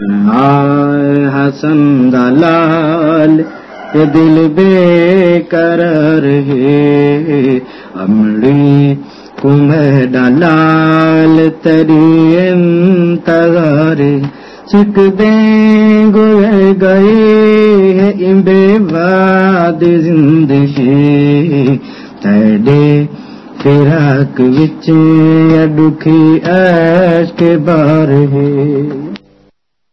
हाय हसन दलाल ये दिल बेकरार है। अमड़ी कुम्ह दलाल तरी इंतज़ार सिक दे गुए गए है इम्बे ज़िंदगी। तेरे फिराक विच दुखी ऐश के बार है।